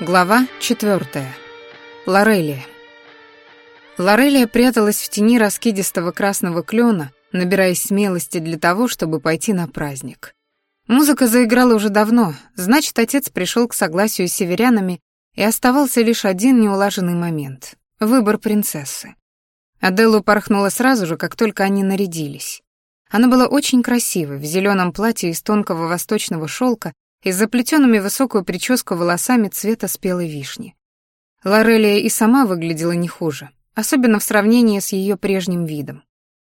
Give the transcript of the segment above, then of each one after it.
Глава четвертая. Лорелия. Лорелия пряталась в тени раскидистого красного клена, набираясь смелости для того, чтобы пойти на праздник. Музыка заиграла уже давно, значит, отец пришел к согласию с северянами, и оставался лишь один неулаженный момент — выбор принцессы. Аделла порхнула сразу же, как только они нарядились. Она была очень красивой, в зеленом платье из тонкого восточного шелка и заплетенными высокую прическу волосами цвета спелой вишни. Лорелия и сама выглядела не хуже, особенно в сравнении с ее прежним видом.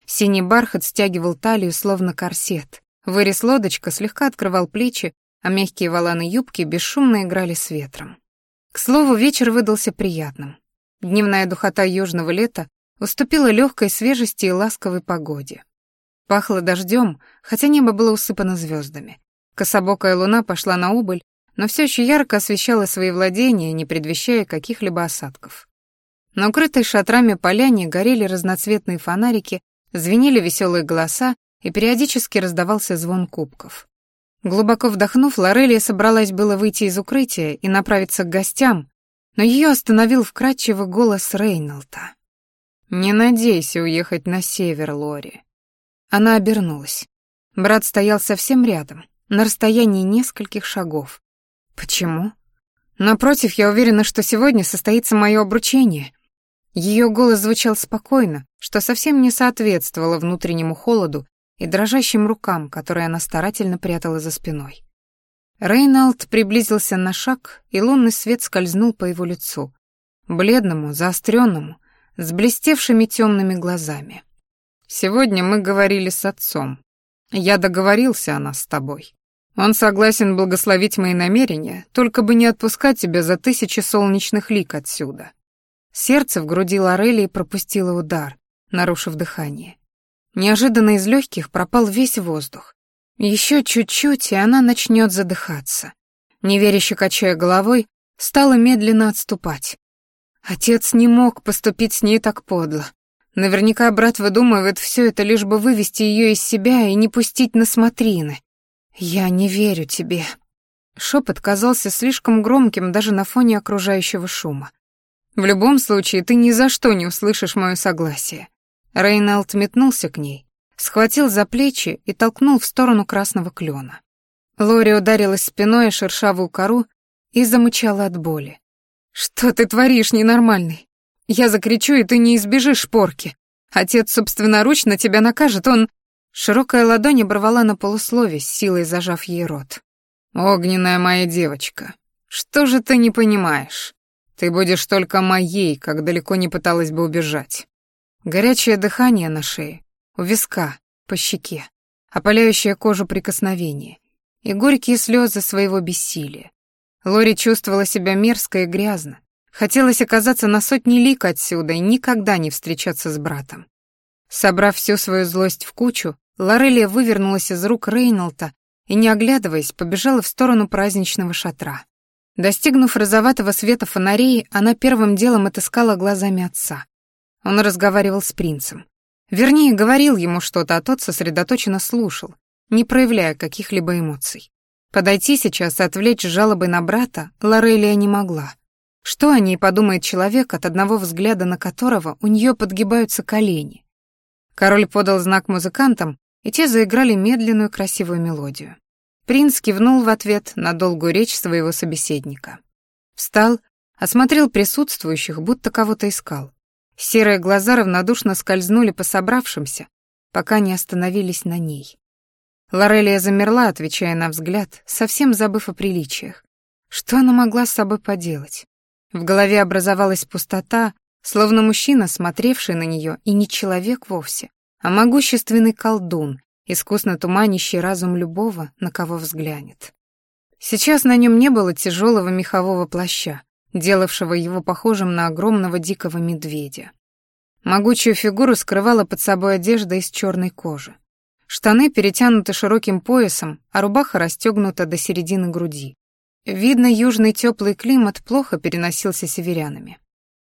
Синий бархат стягивал талию, словно корсет. Вырез лодочка слегка открывал плечи, а мягкие воланы юбки бесшумно играли с ветром. К слову, вечер выдался приятным. Дневная духота южного лета уступила легкой свежести и ласковой погоде. Пахло дождем, хотя небо было усыпано звездами. Кособокая луна пошла на убыль, но все еще ярко освещала свои владения, не предвещая каких-либо осадков. На укрытой шатрами поляне горели разноцветные фонарики, звенели веселые голоса, и периодически раздавался звон кубков. Глубоко вдохнув, Лорелия собралась было выйти из укрытия и направиться к гостям, но ее остановил вкрадчивый голос Рейнолта. «Не надейся уехать на север, Лори». Она обернулась. Брат стоял совсем рядом, на расстоянии нескольких шагов. Почему? Напротив, я уверена, что сегодня состоится мое обручение. Ее голос звучал спокойно, что совсем не соответствовало внутреннему холоду и дрожащим рукам, которые она старательно прятала за спиной. Рейналд приблизился на шаг, и лунный свет скользнул по его лицу, бледному, заостренному, с блестевшими темными глазами. «Сегодня мы говорили с отцом. Я договорился о нас с тобой. Он согласен благословить мои намерения, только бы не отпускать тебя за тысячи солнечных лик отсюда. Сердце в груди Лорелии пропустило удар, нарушив дыхание. Неожиданно из легких пропал весь воздух. Еще чуть-чуть, и она начнет задыхаться. Неверяще качая головой, стала медленно отступать. Отец не мог поступить с ней так подло. Наверняка брат выдумывает все это, лишь бы вывести ее из себя и не пустить на смотрины. «Я не верю тебе». Шепот казался слишком громким даже на фоне окружающего шума. «В любом случае, ты ни за что не услышишь мое согласие». Рейналд метнулся к ней, схватил за плечи и толкнул в сторону красного клена. Лори ударилась спиной о шершавую кору и замычала от боли. «Что ты творишь, ненормальный? Я закричу, и ты не избежишь порки. Отец собственноручно тебя накажет, он...» Широкая ладонь оборвала на полуслове, с силой зажав ей рот. «Огненная моя девочка, что же ты не понимаешь? Ты будешь только моей, как далеко не пыталась бы убежать». Горячее дыхание на шее, у виска, по щеке, опаляющее кожу прикосновение и горькие слезы своего бессилия. Лори чувствовала себя мерзко и грязно, Хотелось оказаться на сотни лик отсюда и никогда не встречаться с братом. Собрав всю свою злость в кучу, Лорелия вывернулась из рук Рейнолта и, не оглядываясь, побежала в сторону праздничного шатра. Достигнув розоватого света фонарей, она первым делом отыскала глазами отца. Он разговаривал с принцем. Вернее, говорил ему что-то, а тот сосредоточенно слушал, не проявляя каких-либо эмоций. Подойти сейчас и отвлечь жалобы на брата Лорелия не могла. Что о ней подумает человек, от одного взгляда на которого у нее подгибаются колени? Король подал знак музыкантам, и те заиграли медленную красивую мелодию. Принц кивнул в ответ на долгую речь своего собеседника. Встал, осмотрел присутствующих, будто кого-то искал. Серые глаза равнодушно скользнули по собравшимся, пока не остановились на ней. Лорелия замерла, отвечая на взгляд, совсем забыв о приличиях. Что она могла с собой поделать? В голове образовалась пустота, словно мужчина, смотревший на нее, и не человек вовсе, а могущественный колдун, искусно туманящий разум любого, на кого взглянет. Сейчас на нем не было тяжелого мехового плаща, делавшего его похожим на огромного дикого медведя. Могучую фигуру скрывала под собой одежда из черной кожи. Штаны перетянуты широким поясом, а рубаха расстегнута до середины груди. Видно, южный теплый климат плохо переносился северянами.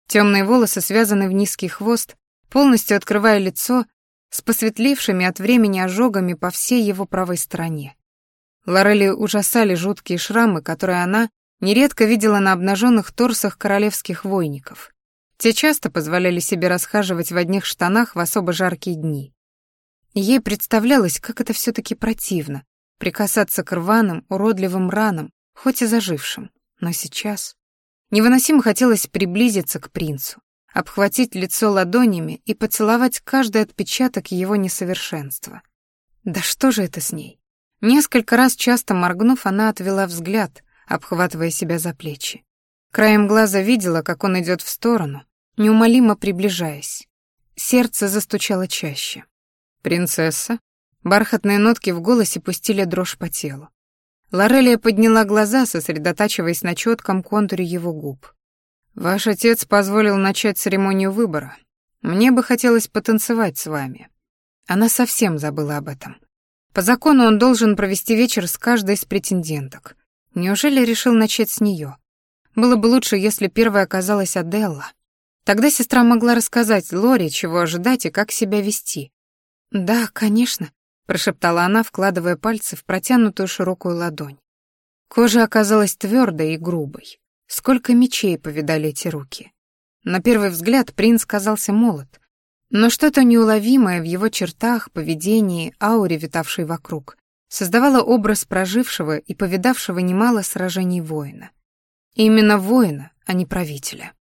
Темные волосы связаны в низкий хвост, полностью открывая лицо с посветлевшими от времени ожогами по всей его правой стороне. Лорели ужасали жуткие шрамы, которые она, нередко видела на обнаженных торсах королевских войников. Те часто позволяли себе расхаживать в одних штанах в особо жаркие дни. Ей представлялось, как это все таки противно — прикасаться к рваным, уродливым ранам, хоть и зажившим. Но сейчас невыносимо хотелось приблизиться к принцу, обхватить лицо ладонями и поцеловать каждый отпечаток его несовершенства. Да что же это с ней? Несколько раз часто моргнув, она отвела взгляд, обхватывая себя за плечи. Краем глаза видела, как он идет в сторону, неумолимо приближаясь. Сердце застучало чаще. «Принцесса?» Бархатные нотки в голосе пустили дрожь по телу. Лорелия подняла глаза, сосредотачиваясь на четком контуре его губ. «Ваш отец позволил начать церемонию выбора. Мне бы хотелось потанцевать с вами». Она совсем забыла об этом. По закону он должен провести вечер с каждой из претенденток. Неужели решил начать с нее? Было бы лучше, если первой оказалась Аделла. Тогда сестра могла рассказать Лоре, чего ожидать и как себя вести. «Да, конечно», — прошептала она, вкладывая пальцы в протянутую широкую ладонь. Кожа оказалась твердой и грубой. Сколько мечей повидали эти руки. На первый взгляд принц казался молод, но что-то неуловимое в его чертах, поведении, ауре, витавшей вокруг, создавало образ прожившего и повидавшего немало сражений воина. И именно воина, а не правителя.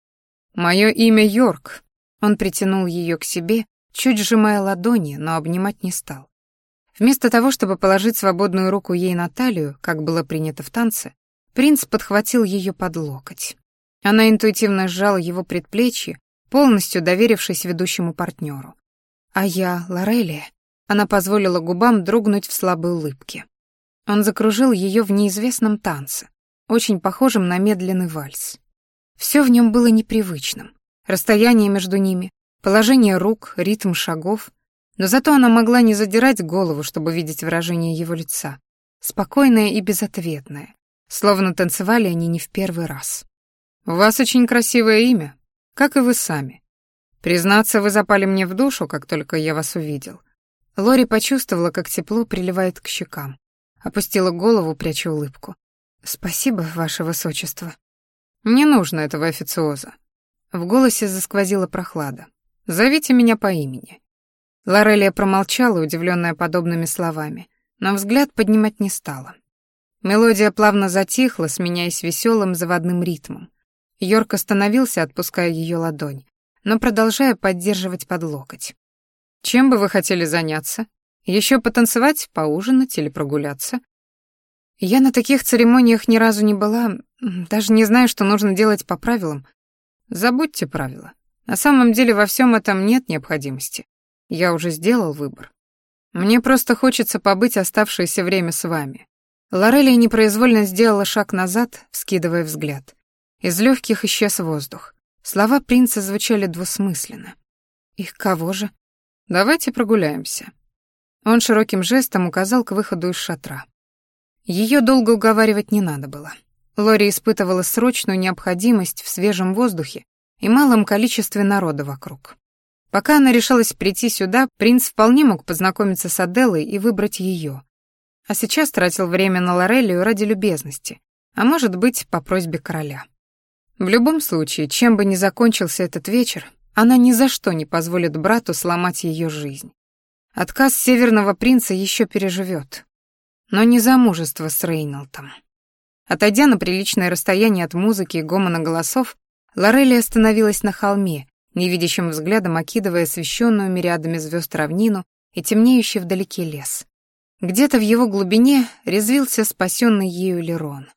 «Мое имя Йорк». Он притянул ее к себе, чуть сжимая ладони, но обнимать не стал. Вместо того, чтобы положить свободную руку ей на талию, как было принято в танце, Принц подхватил ее под локоть. Она интуитивно сжала его предплечье, полностью доверившись ведущему партнеру. А я, Лорелия, она позволила губам дрогнуть в слабой улыбке. Он закружил ее в неизвестном танце, очень похожем на медленный вальс. Все в нем было непривычным. Расстояние между ними, положение рук, ритм шагов. Но зато она могла не задирать голову, чтобы видеть выражение его лица. Спокойное и безответное, Словно танцевали они не в первый раз. «У вас очень красивое имя, как и вы сами. Признаться, вы запали мне в душу, как только я вас увидел». Лори почувствовала, как тепло приливает к щекам. Опустила голову, пряча улыбку. «Спасибо, ваше высочество». «Не нужно этого официоза». В голосе засквозила прохлада. «Зовите меня по имени». Лорелия промолчала, удивленная подобными словами, но взгляд поднимать не стала. Мелодия плавно затихла, сменяясь веселым заводным ритмом. Йорк остановился, отпуская ее ладонь, но продолжая поддерживать под локоть. «Чем бы вы хотели заняться? Еще потанцевать, поужинать или прогуляться?» «Я на таких церемониях ни разу не была, даже не знаю, что нужно делать по правилам. Забудьте правила. На самом деле во всем этом нет необходимости. Я уже сделал выбор. Мне просто хочется побыть оставшееся время с вами. Лорелия непроизвольно сделала шаг назад, вскидывая взгляд. Из легких исчез воздух. Слова принца звучали двусмысленно. «Их кого же?» «Давайте прогуляемся». Он широким жестом указал к выходу из шатра. Ее долго уговаривать не надо было. Лори испытывала срочную необходимость в свежем воздухе и малом количестве народа вокруг. Пока она решалась прийти сюда, принц вполне мог познакомиться с Аделой и выбрать ее, а сейчас тратил время на Лорелию ради любезности, а может быть, по просьбе короля. В любом случае, чем бы ни закончился этот вечер, она ни за что не позволит брату сломать ее жизнь. Отказ северного принца еще переживет, но не замужество с Рейнольдом. Отойдя на приличное расстояние от музыки и гомона голосов, Лорелли остановилась на холме, невидящим взглядом окидывая освещенную мириадами звезд равнину и темнеющий вдалеке лес. Где-то в его глубине резвился спасенный ею Лерон.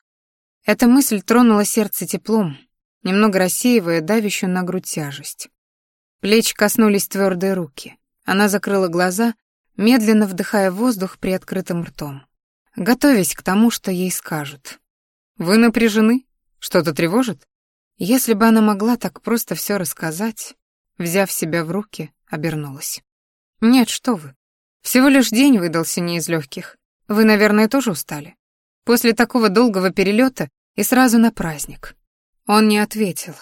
Эта мысль тронула сердце теплом, немного рассеивая давящую на грудь тяжесть. Плеч коснулись твердые руки. Она закрыла глаза, медленно вдыхая воздух при открытым ртом, готовясь к тому, что ей скажут. «Вы напряжены? Что-то тревожит?» Если бы она могла так просто все рассказать, взяв себя в руки, обернулась. «Нет, что вы. Всего лишь день выдался не из легких. Вы, наверное, тоже устали. После такого долгого перелета и сразу на праздник. Он не ответил.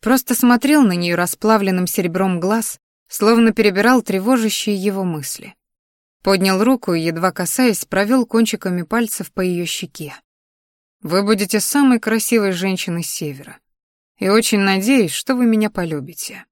Просто смотрел на нее расплавленным серебром глаз, словно перебирал тревожащие его мысли. Поднял руку и, едва касаясь, провел кончиками пальцев по ее щеке. Вы будете самой красивой женщиной Севера. И очень надеюсь, что вы меня полюбите.